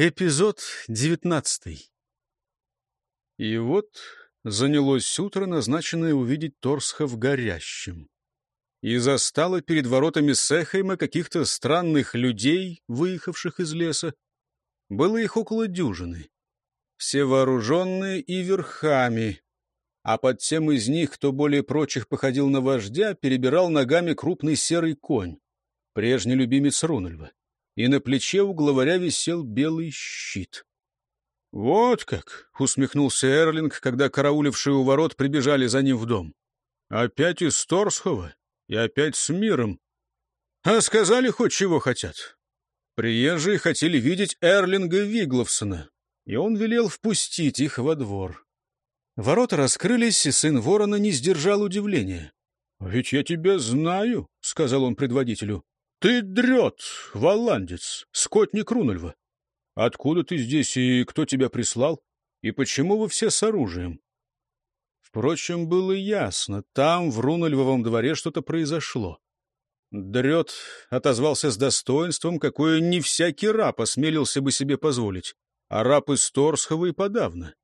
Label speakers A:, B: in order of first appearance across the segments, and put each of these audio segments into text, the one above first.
A: Эпизод девятнадцатый. И вот занялось утро, назначенное увидеть Торсха в горящем. И застало перед воротами Сехайма каких-то странных людей, выехавших из леса. Было их около дюжины. Все вооруженные и верхами. А под тем из них, кто более прочих походил на вождя, перебирал ногами крупный серый конь, прежний любимец Рунальва и на плече у главаря висел белый щит. «Вот как!» — усмехнулся Эрлинг, когда караулившие у ворот прибежали за ним в дом. «Опять из Торсхова и опять с миром. А сказали хоть чего хотят. Приезжие хотели видеть Эрлинга Вигловсона, и он велел впустить их во двор. Ворота раскрылись, и сын ворона не сдержал удивления. «Ведь я тебя знаю», — сказал он предводителю. Ты дрет, валандец, скотник Рунольва. Откуда ты здесь и кто тебя прислал? И почему вы все с оружием? Впрочем, было ясно, там, в Рунольвовом дворе, что-то произошло. Дрет отозвался с достоинством, какое не всякий раб осмелился бы себе позволить, а раб из Торсхова и подавно.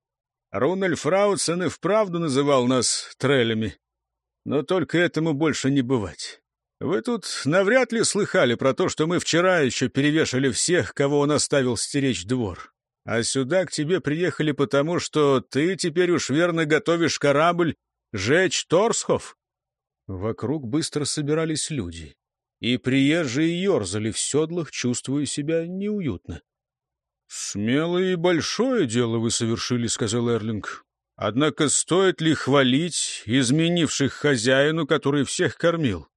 A: Рунольф Раутсен и вправду называл нас трелями, но только этому больше не бывать. Вы тут навряд ли слыхали про то, что мы вчера еще перевешали всех, кого он оставил стеречь двор. А сюда к тебе приехали потому, что ты теперь уж верно готовишь корабль жечь Торсхов. Вокруг быстро собирались люди, и приезжие ерзали в седлах, чувствуя себя неуютно. — Смелое и большое дело вы совершили, — сказал Эрлинг. — Однако стоит ли хвалить изменивших хозяину, который всех кормил?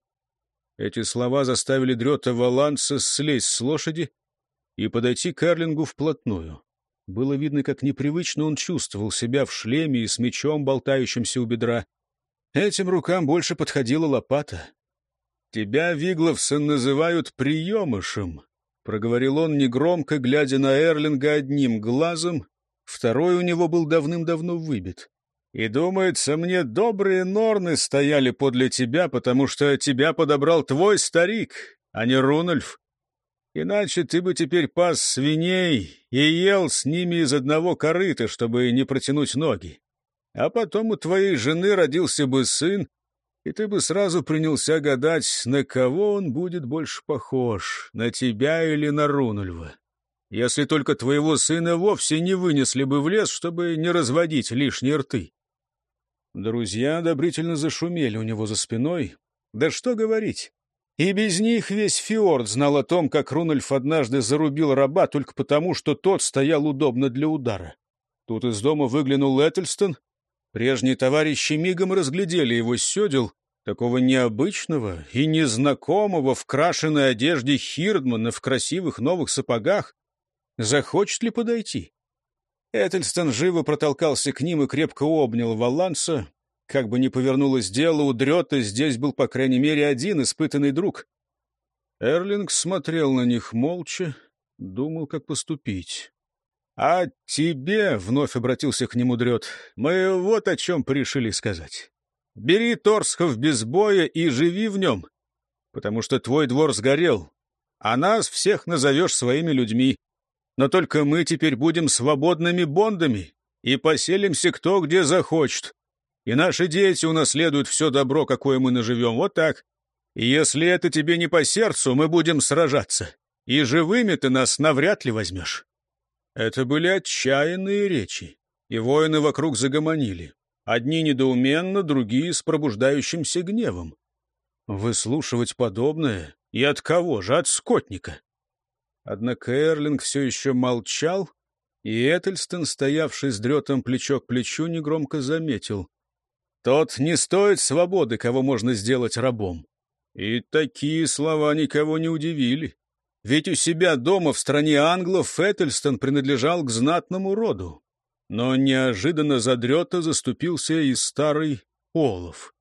A: Эти слова заставили Дрета Валанса слезть с лошади и подойти к Эрлингу вплотную. Было видно, как непривычно он чувствовал себя в шлеме и с мечом, болтающимся у бедра. Этим рукам больше подходила лопата. — Тебя, Вигловсон, называют приемышем, — проговорил он негромко, глядя на Эрлинга одним глазом, второй у него был давным-давно выбит. И, думается, мне добрые норны стояли подле тебя, потому что тебя подобрал твой старик, а не Рунольф. Иначе ты бы теперь пас свиней и ел с ними из одного корыта, чтобы не протянуть ноги. А потом у твоей жены родился бы сын, и ты бы сразу принялся гадать, на кого он будет больше похож, на тебя или на Рунульва. Если только твоего сына вовсе не вынесли бы в лес, чтобы не разводить лишние рты. Друзья одобрительно зашумели у него за спиной. Да что говорить. И без них весь фьорд знал о том, как Рунольф однажды зарубил раба только потому, что тот стоял удобно для удара. Тут из дома выглянул Этельстон. Прежние товарищи мигом разглядели его седел, такого необычного и незнакомого в крашеной одежде Хирдмана в красивых новых сапогах. Захочет ли подойти? Этельстон живо протолкался к ним и крепко обнял Валанса. Как бы ни повернулось дело, у Дрета здесь был, по крайней мере, один испытанный друг. Эрлинг смотрел на них молча, думал, как поступить. — А тебе, — вновь обратился к нему Дрет, — мы вот о чем пришили сказать. Бери Торсхов без боя и живи в нем, потому что твой двор сгорел, а нас всех назовешь своими людьми. Но только мы теперь будем свободными бондами и поселимся кто где захочет. И наши дети унаследуют все добро, какое мы наживем. Вот так. И если это тебе не по сердцу, мы будем сражаться. И живыми ты нас навряд ли возьмешь. Это были отчаянные речи, и воины вокруг загомонили. Одни недоуменно, другие с пробуждающимся гневом. Выслушивать подобное? И от кого же? От скотника. Однако Эрлинг все еще молчал, и Этельстон, стоявший с дретом плечо к плечу, негромко заметил. «Тот не стоит свободы, кого можно сделать рабом». И такие слова никого не удивили. Ведь у себя дома в стране англов Этельстон принадлежал к знатному роду. Но неожиданно за дрета заступился и старый Олов.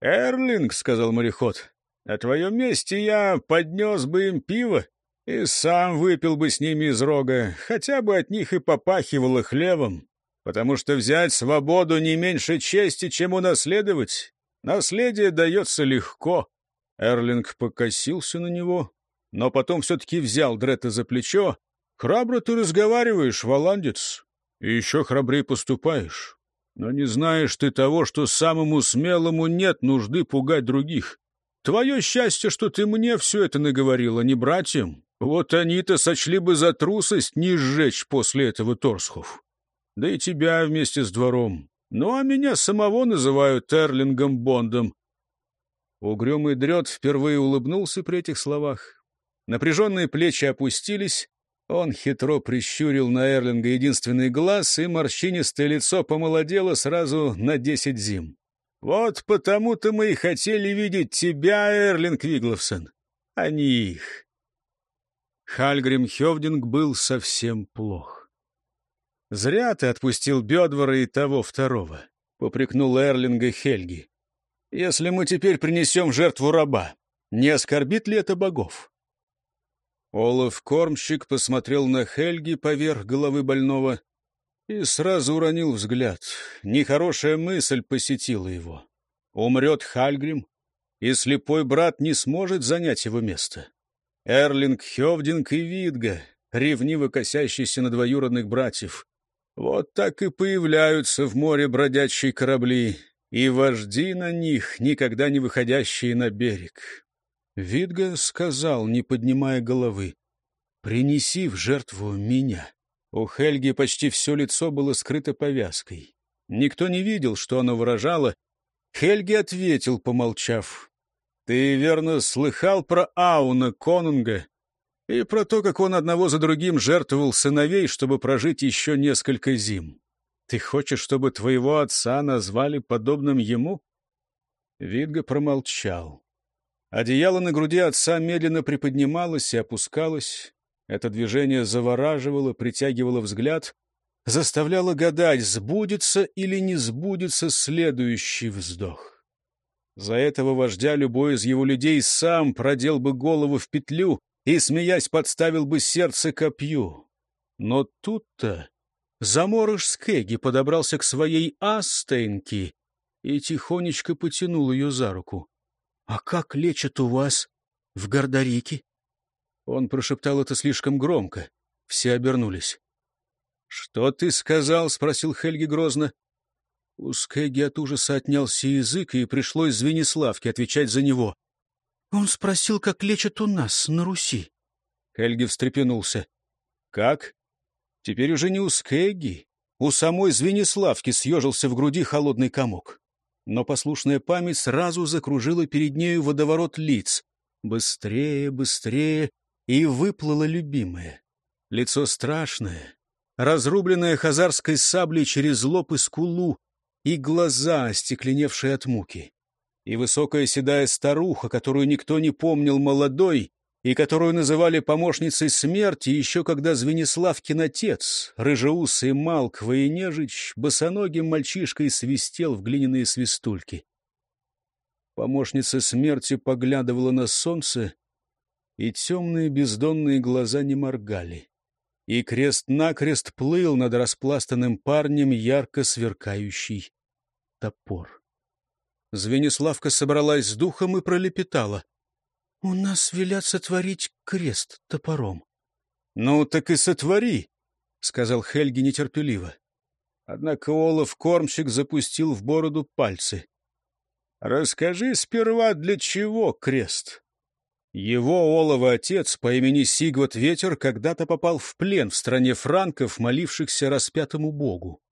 A: «Эрлинг», — сказал мореход, — «на твоем месте я поднес бы им пиво и сам выпил бы с ними из рога, хотя бы от них и попахивало хлебом, потому что взять свободу не меньше чести, чем унаследовать. Наследие дается легко. Эрлинг покосился на него, но потом все-таки взял Дретта за плечо, Храбро ты разговариваешь, валандец, и еще храбрее поступаешь. Но не знаешь ты того, что самому смелому нет нужды пугать других. Твое счастье, что ты мне все это наговорил, а не братьям. Вот они-то сочли бы за трусость не сжечь после этого Торсхов. Да и тебя вместе с двором. Ну, а меня самого называют Эрлингом Бондом. Угрюмый дрет впервые улыбнулся при этих словах. Напряженные плечи опустились, он хитро прищурил на Эрлинга единственный глаз, и морщинистое лицо помолодело сразу на десять зим. «Вот потому-то мы и хотели видеть тебя, Эрлинг Вигловсон, а не их». Хальгрим Хевдинг был совсем плох. «Зря ты отпустил Бедвара и того второго», — попрекнул Эрлинга Хельги. «Если мы теперь принесем жертву раба, не оскорбит ли это богов?» Олаф Кормщик посмотрел на Хельги поверх головы больного и сразу уронил взгляд. Нехорошая мысль посетила его. Умрет Хальгрим, и слепой брат не сможет занять его место. Эрлинг, Хевдинг и Видга, ревниво косящиеся на двоюродных братьев. Вот так и появляются в море бродячие корабли, и вожди на них, никогда не выходящие на берег. Видга сказал, не поднимая головы, «Принеси в жертву меня». У Хельги почти все лицо было скрыто повязкой. Никто не видел, что оно выражало. Хельги ответил, помолчав, «Ты верно слыхал про Ауна Конунга и про то, как он одного за другим жертвовал сыновей, чтобы прожить еще несколько зим. Ты хочешь, чтобы твоего отца назвали подобным ему?» Видга промолчал. Одеяло на груди отца медленно приподнималось и опускалось. Это движение завораживало, притягивало взгляд, заставляло гадать, сбудется или не сбудется следующий вздох. За этого вождя любой из его людей сам продел бы голову в петлю и, смеясь, подставил бы сердце копью. Но тут-то заморыш Скеги подобрался к своей Астенке и тихонечко потянул ее за руку. «А как лечат у вас в Гордарике?» Он прошептал это слишком громко. Все обернулись. «Что ты сказал?» — спросил Хельги грозно. У Скеги от ужаса отнялся язык, и пришлось Звениславке отвечать за него. «Он спросил, как лечат у нас, на Руси». Хельги встрепенулся. «Как?» Теперь уже не у Скеги. У самой Звениславки съежился в груди холодный комок но послушная память сразу закружила перед нею водоворот лиц. Быстрее, быстрее, и выплыло любимое. Лицо страшное, разрубленное хазарской саблей через лоб и скулу, и глаза, остекленевшие от муки. И высокая седая старуха, которую никто не помнил молодой, и которую называли помощницей смерти еще когда Звениславкин отец, рыжеусый Малк Военежич, босоногим мальчишкой свистел в глиняные свистульки. Помощница смерти поглядывала на солнце, и темные бездонные глаза не моргали. И крест-накрест плыл над распластанным парнем ярко сверкающий топор. Звениславка собралась с духом и пролепетала. — У нас велят сотворить крест топором. — Ну, так и сотвори, — сказал Хельги нетерпеливо. Однако Олаф кормщик запустил в бороду пальцы. — Расскажи сперва, для чего крест? Его Олова отец по имени Сигват Ветер когда-то попал в плен в стране франков, молившихся распятому богу.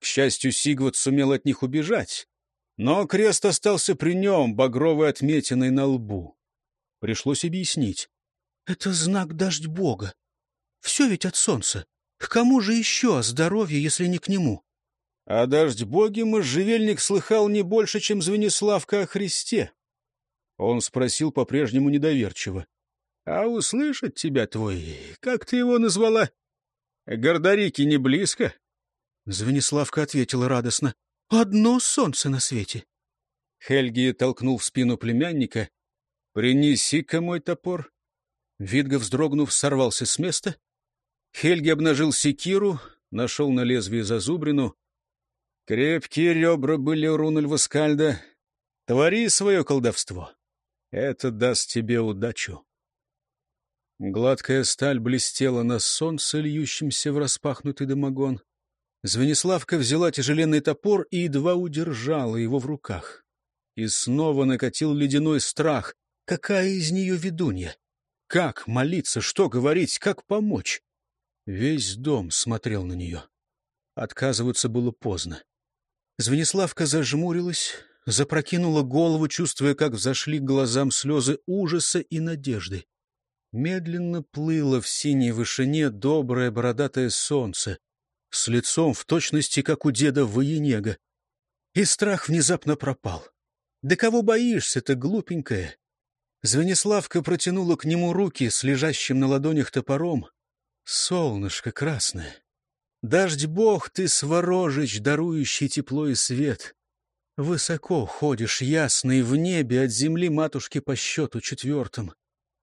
A: К счастью, Сигват сумел от них убежать, но крест остался при нем, багровой отметиной на лбу. Пришлось объяснить. Это знак дождь Бога. Все ведь от солнца. К кому же еще здоровье, если не к нему? А дождь боги можжевельник слыхал не больше, чем Звениславка о Христе. Он спросил по-прежнему недоверчиво. — А услышать тебя твой, как ты его назвала? Гордарики не близко? Звениславка ответила радостно. — Одно солнце на свете. Хельги толкнул в спину племянника, «Принеси-ка мой топор». Видга, вздрогнув, сорвался с места. Хельги обнажил секиру, нашел на лезвии зазубрину. Крепкие ребра были у Рунульва Скальда. Твори свое колдовство. Это даст тебе удачу. Гладкая сталь блестела на солнце, льющемся в распахнутый дымогон. Звениславка взяла тяжеленный топор и едва удержала его в руках. И снова накатил ледяной страх. Какая из нее ведунья? Как молиться, что говорить, как помочь? Весь дом смотрел на нее. Отказываться было поздно. Звениславка зажмурилась, запрокинула голову, чувствуя, как взошли к глазам слезы ужаса и надежды. Медленно плыло в синей вышине доброе бородатое солнце, с лицом в точности, как у деда Военега. И страх внезапно пропал. «Да кого боишься-то, глупенькая?» Звениславка протянула к нему руки с лежащим на ладонях топором. «Солнышко красное! Дождь бог ты, сворожич, дарующий тепло и свет! Высоко ходишь, ясный, в небе от земли матушки по счету четвертым.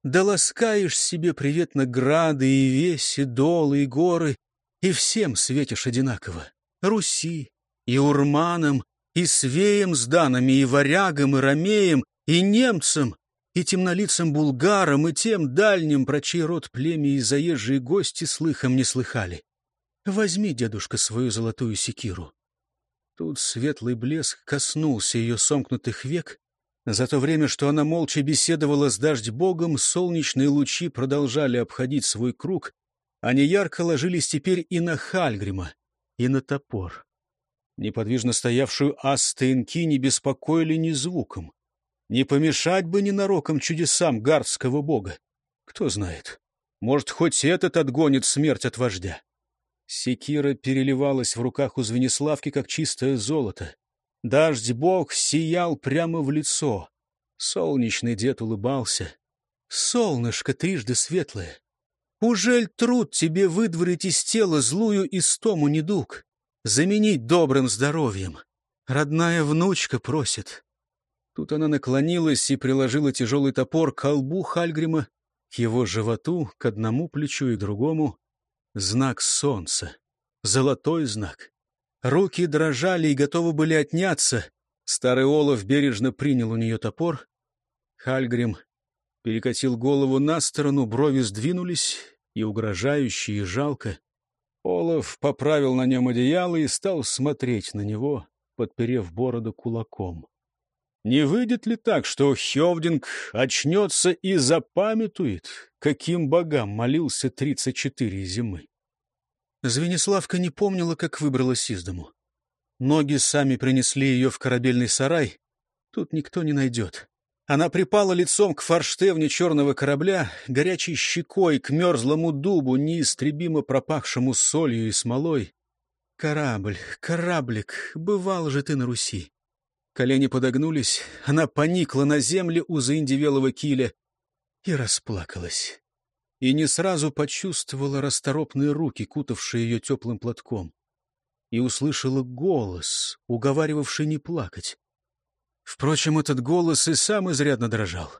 A: Да ласкаешь себе приветно грады и веси, долы и горы, и всем светишь одинаково. Руси, и урманам, и свеям с данами, и варягам, и ромеям, и немцам, и темнолицым булгарам, и тем дальним, про чей род племя и заезжие гости слыхом не слыхали. Возьми, дедушка, свою золотую секиру. Тут светлый блеск коснулся ее сомкнутых век, за то время, что она молча беседовала с дождь-богом, солнечные лучи продолжали обходить свой круг, они ярко ложились теперь и на Хальгрима, и на топор. Неподвижно стоявшую Астенки не беспокоили ни звуком. Не помешать бы ненароком чудесам гардского бога. Кто знает, может, хоть этот отгонит смерть от вождя. Секира переливалась в руках у Звениславки, как чистое золото. Дождь-бог сиял прямо в лицо. Солнечный дед улыбался. «Солнышко трижды светлое! Ужель труд тебе выдворить из тела злую истому недуг, заменить добрым здоровьем? Родная внучка просит». Тут она наклонилась и приложила тяжелый топор к колбу Хальгрима, к его животу, к одному плечу и другому. Знак солнца, золотой знак. Руки дрожали и готовы были отняться. Старый Олаф бережно принял у нее топор. Хальгрим перекатил голову на сторону, брови сдвинулись, и угрожающе, и жалко. Олаф поправил на нем одеяло и стал смотреть на него, подперев бороду кулаком. Не выйдет ли так, что Хевдинг очнется и запамятует, каким богам молился тридцать четыре зимы? Звениславка не помнила, как выбралась из дому. Ноги сами принесли ее в корабельный сарай. Тут никто не найдет. Она припала лицом к форштевне черного корабля, горячей щекой к мерзлому дубу, неистребимо пропахшему солью и смолой. «Корабль, кораблик, бывал же ты на Руси!» Колени подогнулись, она поникла на земле у заиндевелого киля и расплакалась и не сразу почувствовала расторопные руки, кутавшие ее теплым платком, и услышала голос, уговаривавший не плакать. Впрочем, этот голос и сам изрядно дрожал.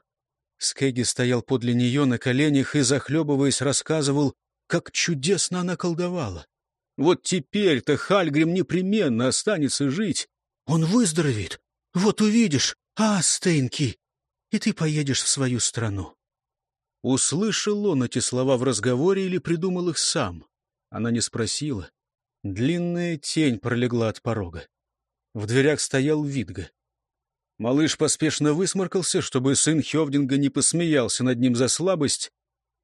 A: Скеги стоял подле нее на коленях и, захлебываясь, рассказывал, как чудесно она колдовала. Вот теперь-то Хальгрим непременно останется жить. Он выздоровеет. Вот увидишь, а, Стейнки, и ты поедешь в свою страну. Услышал он эти слова в разговоре или придумал их сам? Она не спросила. Длинная тень пролегла от порога. В дверях стоял Видга. Малыш поспешно высморкался, чтобы сын Хевдинга не посмеялся над ним за слабость,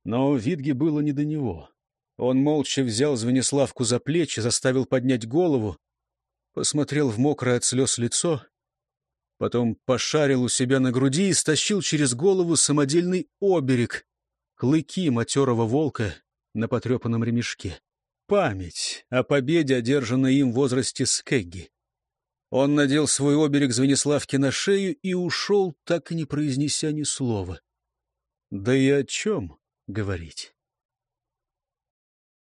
A: но Видге было не до него. Он молча взял Звениславку за плечи, заставил поднять голову, посмотрел в мокрое от слез лицо, потом пошарил у себя на груди и стащил через голову самодельный оберег, клыки матерого волка на потрепанном ремешке. Память о победе, одержанной им в возрасте Скегги. Он надел свой оберег Звениславки на шею и ушел, так и не произнеся ни слова. Да и о чем говорить?